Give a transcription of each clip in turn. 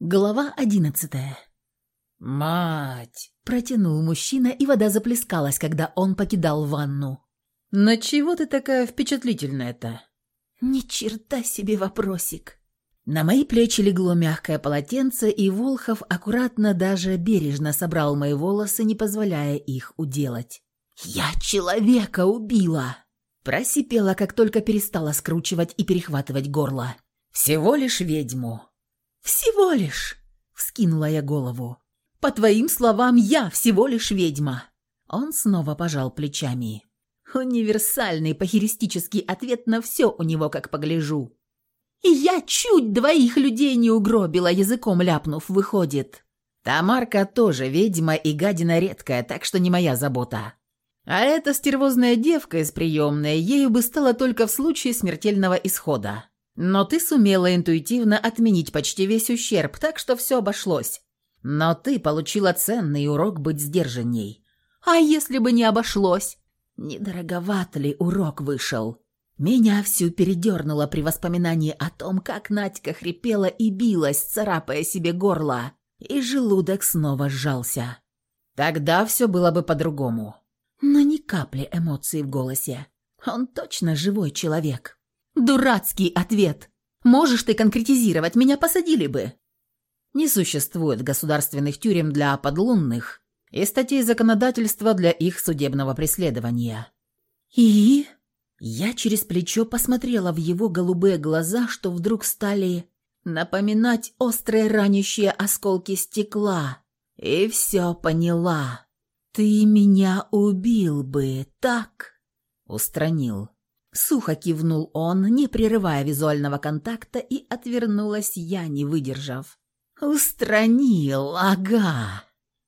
Глава одиннадцатая. «Мать!» – протянул мужчина, и вода заплескалась, когда он покидал ванну. «На чего ты такая впечатлительная-то?» «Ни черта себе вопросик!» На мои плечи легло мягкое полотенце, и Волхов аккуратно, даже бережно собрал мои волосы, не позволяя их уделать. «Я человека убила!» Просипела, как только перестала скручивать и перехватывать горло. «Всего лишь ведьму». «Всего лишь!» — вскинула я голову. «По твоим словам, я всего лишь ведьма!» Он снова пожал плечами. Универсальный похеристический ответ на все у него, как погляжу. И я чуть двоих людей не угробила, языком ляпнув, выходит. Тамарка тоже ведьма и гадина редкая, так что не моя забота. А эта стервозная девка из приемной ею бы стала только в случае смертельного исхода. Но ты сумела интуитивно отменить почти весь ущерб, так что все обошлось. Но ты получила ценный урок быть сдержанней. А если бы не обошлось? Недороговат ли урок вышел? Меня всю передернуло при воспоминании о том, как Надька хрипела и билась, царапая себе горло, и желудок снова сжался. Тогда все было бы по-другому но ни капли эмоций в голосе. Он точно живой человек. Дурацкий ответ. Можешь ты конкретизировать, меня посадили бы. Не существует государственных тюрем для подлунных и статей законодательства для их судебного преследования. И я через плечо посмотрела в его голубые глаза, что вдруг стали напоминать острые ранящие осколки стекла, и все поняла. «Ты меня убил бы, так?» Устранил. Сухо кивнул он, не прерывая визуального контакта, и отвернулась я, не выдержав. «Устранил, ага!»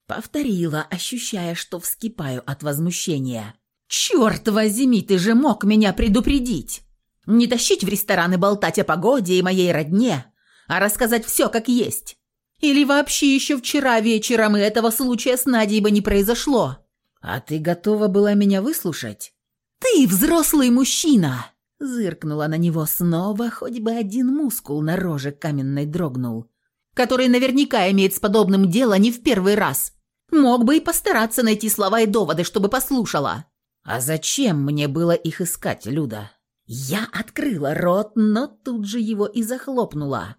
Повторила, ощущая, что вскипаю от возмущения. «Черт возьми, ты же мог меня предупредить! Не тащить в ресторан и болтать о погоде и моей родне, а рассказать все как есть. Или вообще еще вчера вечером и этого случая с Надей бы не произошло. А ты готова была меня выслушать? Ты взрослый мужчина!» Зыркнула на него снова, хоть бы один мускул на роже каменной дрогнул, который наверняка имеет с подобным дело не в первый раз. Мог бы и постараться найти слова и доводы, чтобы послушала. «А зачем мне было их искать, Люда?» Я открыла рот, но тут же его и захлопнула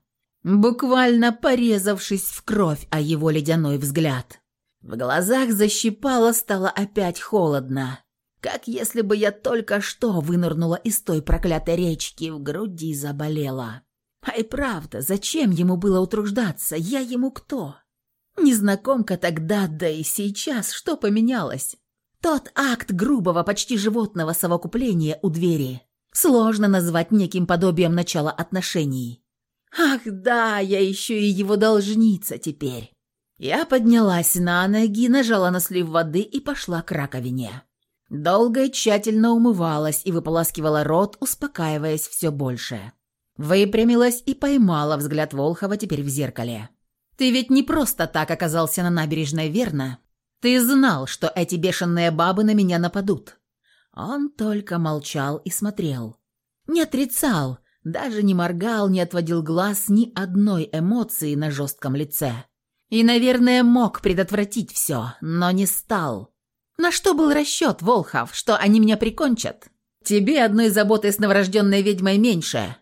буквально порезавшись в кровь о его ледяной взгляд. В глазах защипало, стало опять холодно, как если бы я только что вынырнула из той проклятой речки, в груди заболела. А и правда, зачем ему было утруждаться? Я ему кто? Незнакомка тогда, да и сейчас, что поменялось? Тот акт грубого, почти животного совокупления у двери сложно назвать неким подобием начала отношений. Ах да, я еще и его должница теперь. Я поднялась на ноги, нажала на слив воды и пошла к раковине. Долго и тщательно умывалась и выполаскивала рот, успокаиваясь все больше. Выпрямилась и поймала взгляд Волхова теперь в зеркале. «Ты ведь не просто так оказался на набережной, верно? Ты знал, что эти бешеные бабы на меня нападут». Он только молчал и смотрел. Не отрицал, даже не моргал, не отводил глаз ни одной эмоции на жестком лице. И, наверное, мог предотвратить все, но не стал. На что был расчет, Волхов, что они меня прикончат? Тебе одной заботы с новорожденной ведьмой меньше.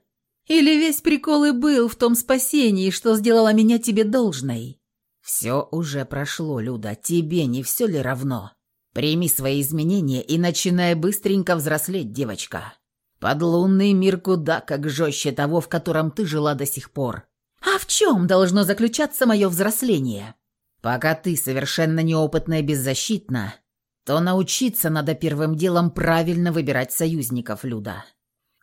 Или весь прикол и был в том спасении, что сделала меня тебе должной? Все уже прошло, Люда, тебе не все ли равно? Прими свои изменения и начинай быстренько взрослеть, девочка. Подлунный мир куда как жестче того, в котором ты жила до сих пор. А в чем должно заключаться мое взросление? Пока ты совершенно неопытна и беззащитна, то научиться надо первым делом правильно выбирать союзников, Люда.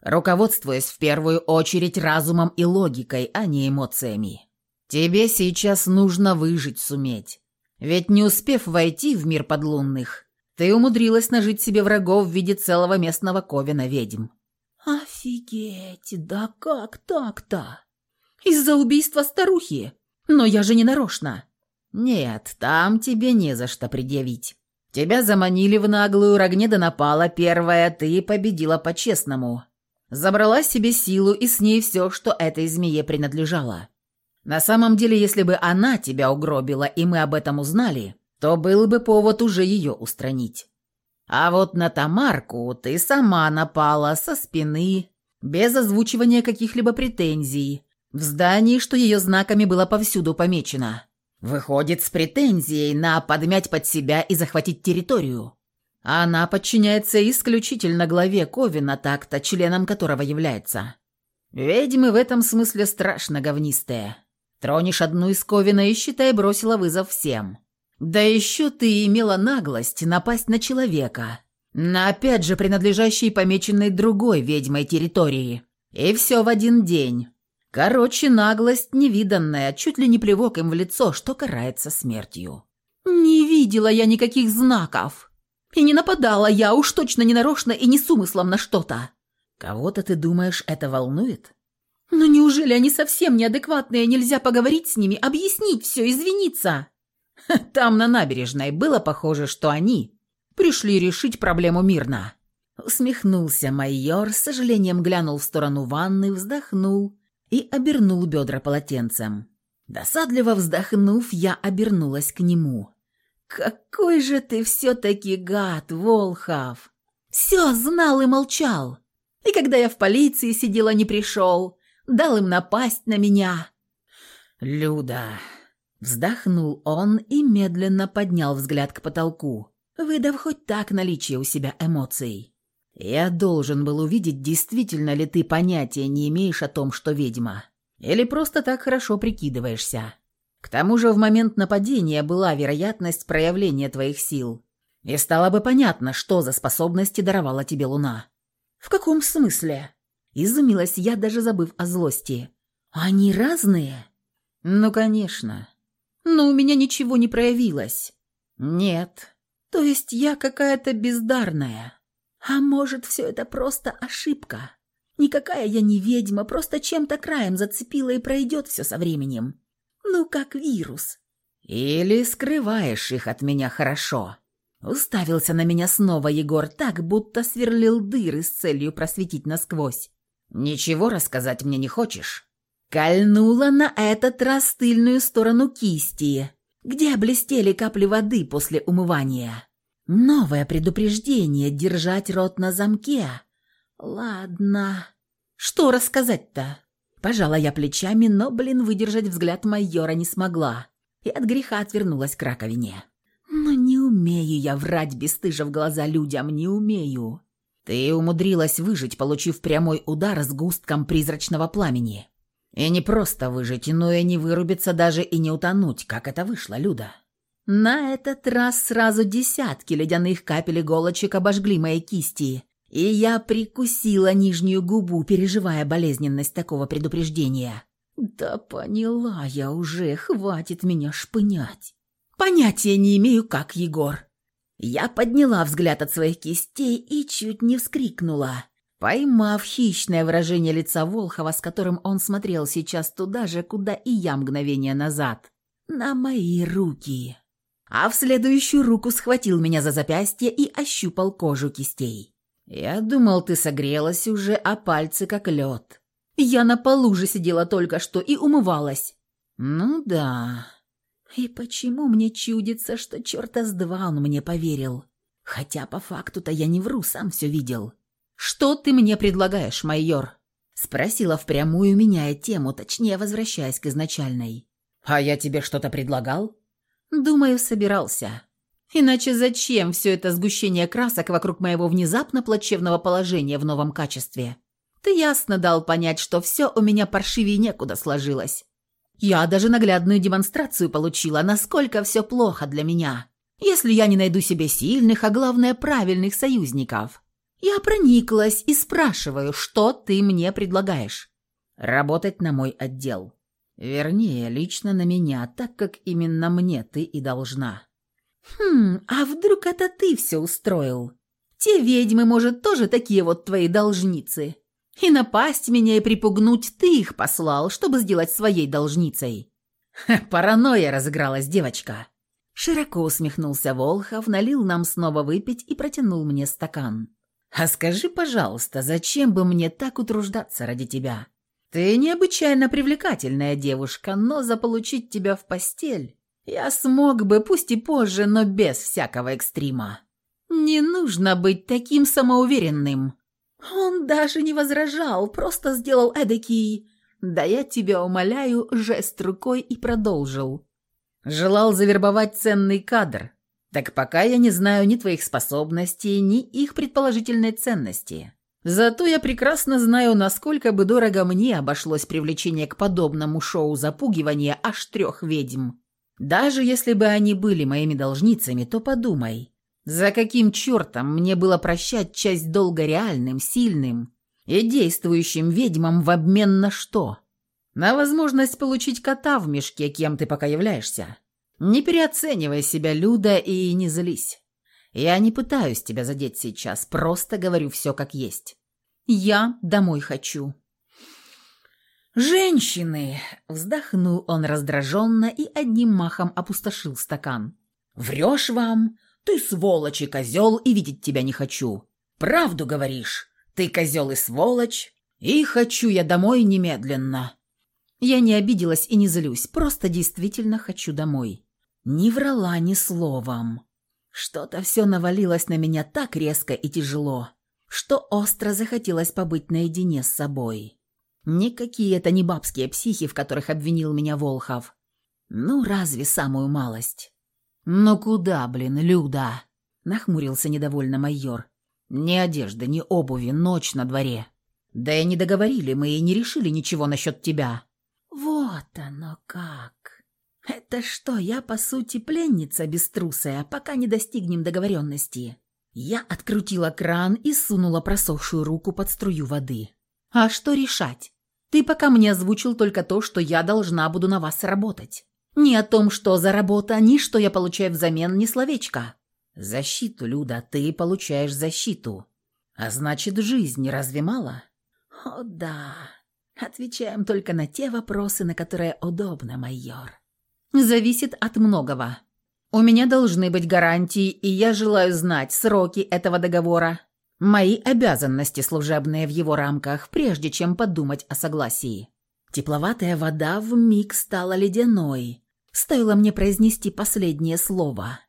Руководствуясь в первую очередь разумом и логикой, а не эмоциями. Тебе сейчас нужно выжить суметь. Ведь не успев войти в мир подлунных, ты умудрилась нажить себе врагов в виде целого местного ковена ведьм. «Офигеть, да как так-то? Из-за убийства старухи? Но я же не нарочно». «Нет, там тебе не за что предъявить. Тебя заманили в наглую, Рогнеда напала первая, ты победила по-честному. Забрала себе силу и с ней все, что этой змее принадлежало. На самом деле, если бы она тебя угробила, и мы об этом узнали, то был бы повод уже ее устранить. А вот на Тамарку ты сама напала со спины, без озвучивания каких-либо претензий, в здании, что ее знаками было повсюду помечено. Выходит, с претензией на подмять под себя и захватить территорию. Она подчиняется исключительно главе Ковина, так-то членом которого является. Ведьмы в этом смысле страшно говнистые. Тронешь одну из Ковина и, считай, бросила вызов всем. Да еще ты имела наглость напасть на человека, на опять же принадлежащей помеченной другой ведьмой территории. И все в один день. Короче, наглость невиданная, чуть ли не плевок им в лицо, что карается смертью. «Не видела я никаких знаков», и не нападала я, уж точно не нарочно и не с умыслом на что-то. Кого-то ты думаешь, это волнует? Но неужели они совсем неадекватные, нельзя поговорить с ними, объяснить все, извиниться? Там на набережной было похоже, что они пришли решить проблему мирно. Усмехнулся майор, с сожалением глянул в сторону ванны, вздохнул и обернул бедра полотенцем. Досадливо вздохнув, я обернулась к нему. «Какой же ты все-таки гад, Волхов! Все знал и молчал. И когда я в полиции сидела, не пришел, дал им напасть на меня». «Люда!» Вздохнул он и медленно поднял взгляд к потолку, выдав хоть так наличие у себя эмоций. «Я должен был увидеть, действительно ли ты понятия не имеешь о том, что ведьма, или просто так хорошо прикидываешься». К тому же в момент нападения была вероятность проявления твоих сил. И стало бы понятно, что за способности даровала тебе Луна. «В каком смысле?» Изумилась я, даже забыв о злости. «Они разные?» «Ну, конечно». «Но у меня ничего не проявилось». «Нет». «То есть я какая-то бездарная?» «А может, все это просто ошибка?» Никакая я не ведьма, просто чем-то краем зацепила и пройдет все со временем. Ну, как вирус. Или скрываешь их от меня хорошо. Уставился на меня снова Егор так, будто сверлил дыры с целью просветить насквозь. Ничего рассказать мне не хочешь? Кольнула на этот раз тыльную сторону кисти, где блестели капли воды после умывания. Новое предупреждение — держать рот на замке. Ладно. Что рассказать-то? Пожала я плечами, но, блин, выдержать взгляд майора не смогла. И от греха отвернулась к раковине. Но не умею я врать бесстыжа в глаза людям, не умею. Ты умудрилась выжить, получив прямой удар с густком призрачного пламени. И не просто выжить, но и не вырубиться даже и не утонуть, как это вышло, Люда. На этот раз сразу десятки ледяных капель иголочек обожгли мои кисти, и я прикусила нижнюю губу, переживая болезненность такого предупреждения. Да поняла я уже, хватит меня шпынять. Понятия не имею, как Егор. Я подняла взгляд от своих кистей и чуть не вскрикнула, поймав хищное выражение лица Волхова, с которым он смотрел сейчас туда же, куда и я мгновение назад, на мои руки. А в следующую руку схватил меня за запястье и ощупал кожу кистей. «Я думал, ты согрелась уже, а пальцы как лед. Я на полу же сидела только что и умывалась». «Ну да. И почему мне чудится, что черта с два он мне поверил? Хотя по факту-то я не вру, сам все видел». «Что ты мне предлагаешь, майор?» Спросила впрямую, меняя тему, точнее возвращаясь к изначальной. «А я тебе что-то предлагал?» «Думаю, собирался». Иначе зачем все это сгущение красок вокруг моего внезапно плачевного положения в новом качестве? Ты ясно дал понять, что все у меня паршивее некуда сложилось. Я даже наглядную демонстрацию получила, насколько все плохо для меня, если я не найду себе сильных, а главное правильных союзников. Я прониклась и спрашиваю, что ты мне предлагаешь? Работать на мой отдел. Вернее, лично на меня, так как именно мне ты и должна. «Хм, а вдруг это ты все устроил? Те ведьмы, может, тоже такие вот твои должницы? И напасть меня и припугнуть ты их послал, чтобы сделать своей должницей». «Паранойя разыгралась, девочка». Широко усмехнулся Волхов, налил нам снова выпить и протянул мне стакан. «А скажи, пожалуйста, зачем бы мне так утруждаться ради тебя? Ты необычайно привлекательная девушка, но заполучить тебя в постель я смог бы, пусть и позже, но без всякого экстрима. Не нужно быть таким самоуверенным. Он даже не возражал, просто сделал эдакий «да я тебя умоляю» жест рукой и продолжил. Желал завербовать ценный кадр. Так пока я не знаю ни твоих способностей, ни их предположительной ценности. Зато я прекрасно знаю, насколько бы дорого мне обошлось привлечение к подобному шоу запугивания аж трех ведьм. Даже если бы они были моими должницами, то подумай, за каким чертом мне было прощать часть долга реальным, сильным и действующим ведьмам в обмен на что? На возможность получить кота в мешке, кем ты пока являешься. Не переоценивай себя, Люда, и не злись. Я не пытаюсь тебя задеть сейчас, просто говорю все как есть. Я домой хочу. «Женщины!» – вздохнул он раздраженно и одним махом опустошил стакан. «Врешь вам? Ты сволочь и козел, и видеть тебя не хочу. Правду говоришь? Ты козел и сволочь, и хочу я домой немедленно». Я не обиделась и не злюсь, просто действительно хочу домой. Не врала ни словом. Что-то все навалилось на меня так резко и тяжело, что остро захотелось побыть наедине с собой. Никакие это не бабские психи, в которых обвинил меня Волхов. Ну, разве самую малость? «Ну куда, блин, Люда?» — нахмурился недовольно майор. «Ни одежды, ни обуви, ночь на дворе. Да и не договорили мы и не решили ничего насчет тебя». «Вот оно как! Это что, я, по сути, пленница беструсая, пока не достигнем договоренности?» Я открутила кран и сунула просохшую руку под струю воды. «А что решать? Ты пока мне озвучил только то, что я должна буду на вас работать. Ни о том, что за работа, ни что я получаю взамен, ни словечко. Защиту, Люда, ты получаешь защиту. А значит, жизнь разве мало? О, да. Отвечаем только на те вопросы, на которые удобно, майор. Зависит от многого. У меня должны быть гарантии, и я желаю знать сроки этого договора, мои обязанности служебные в его рамках, прежде чем подумать о согласии. Тепловатая вода в миг стала ледяной. Стоило мне произнести последнее слово.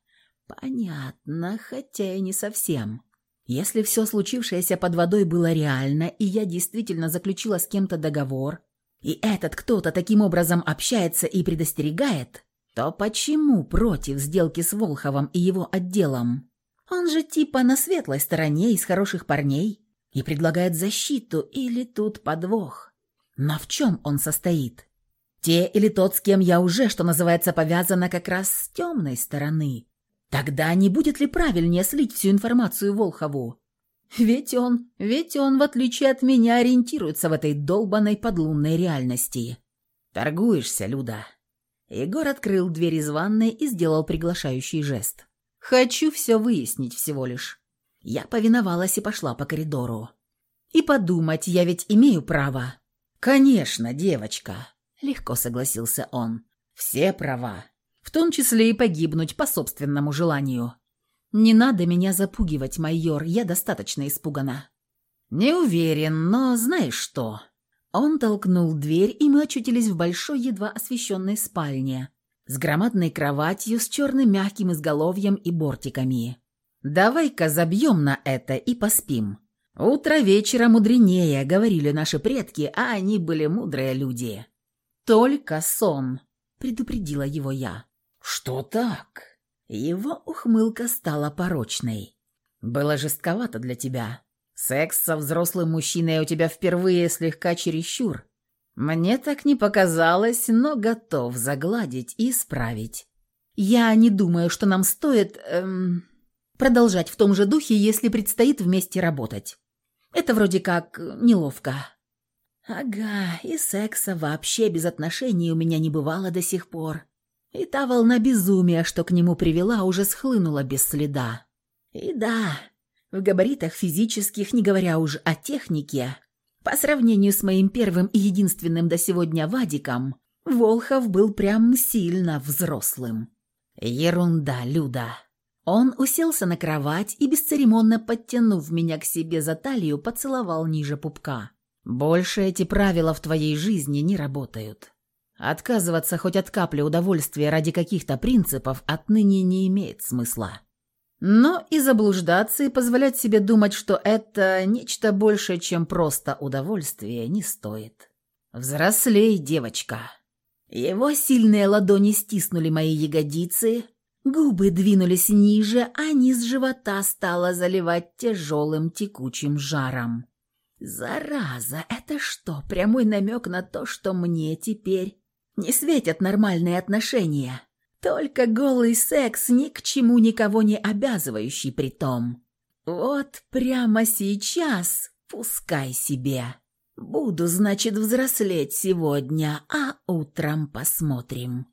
Понятно, хотя и не совсем. Если все случившееся под водой было реально, и я действительно заключила с кем-то договор, и этот кто-то таким образом общается и предостерегает, то почему против сделки с Волховым и его отделом? Он же типа на светлой стороне из хороших парней и предлагает защиту, или тут подвох? Но в чем он состоит? Те или тот, с кем я уже, что называется, повязана как раз с темной стороны. Тогда не будет ли правильнее слить всю информацию Волхову? Ведь он, ведь он, в отличие от меня, ориентируется в этой долбанной подлунной реальности. Торгуешься, Люда. Егор открыл дверь из ванной и сделал приглашающий жест. Хочу все выяснить всего лишь. Я повиновалась и пошла по коридору. И подумать я ведь имею право. «Конечно, девочка», — легко согласился он. «Все права, в том числе и погибнуть по собственному желанию». «Не надо меня запугивать, майор, я достаточно испугана». «Не уверен, но знаешь что?» Он толкнул дверь, и мы очутились в большой, едва освещенной спальне, с громадной кроватью, с черным мягким изголовьем и бортиками. «Давай-ка забьем на это и поспим. «Утро вечера мудренее», — говорили наши предки, а они были мудрые люди. «Только сон», — предупредила его я. «Что так?» Его ухмылка стала порочной. «Было жестковато для тебя. Секс со взрослым мужчиной у тебя впервые слегка чересчур. Мне так не показалось, но готов загладить и исправить. Я не думаю, что нам стоит эм, продолжать в том же духе, если предстоит вместе работать. Это вроде как неловко. Ага, и секса вообще без отношений у меня не бывало до сих пор. И та волна безумия, что к нему привела, уже схлынула без следа. И да, в габаритах физических, не говоря уж о технике, по сравнению с моим первым и единственным до сегодня Вадиком, Волхов был прям сильно взрослым. Ерунда, Люда. Он уселся на кровать и, бесцеремонно подтянув меня к себе за талию, поцеловал ниже пупка. Больше эти правила в твоей жизни не работают. Отказываться хоть от капли удовольствия ради каких-то принципов отныне не имеет смысла. Но и заблуждаться и позволять себе думать, что это нечто большее, чем просто удовольствие, не стоит. Взрослей, девочка. Его сильные ладони стиснули мои ягодицы, губы двинулись ниже, а низ живота стало заливать тяжелым текучим жаром. Зараза, это что, прямой намек на то, что мне теперь не светят нормальные отношения? Только голый секс ни к чему никого не обязывающий при том. Вот прямо сейчас пускай себе. Буду, значит, взрослеть сегодня, а утром посмотрим.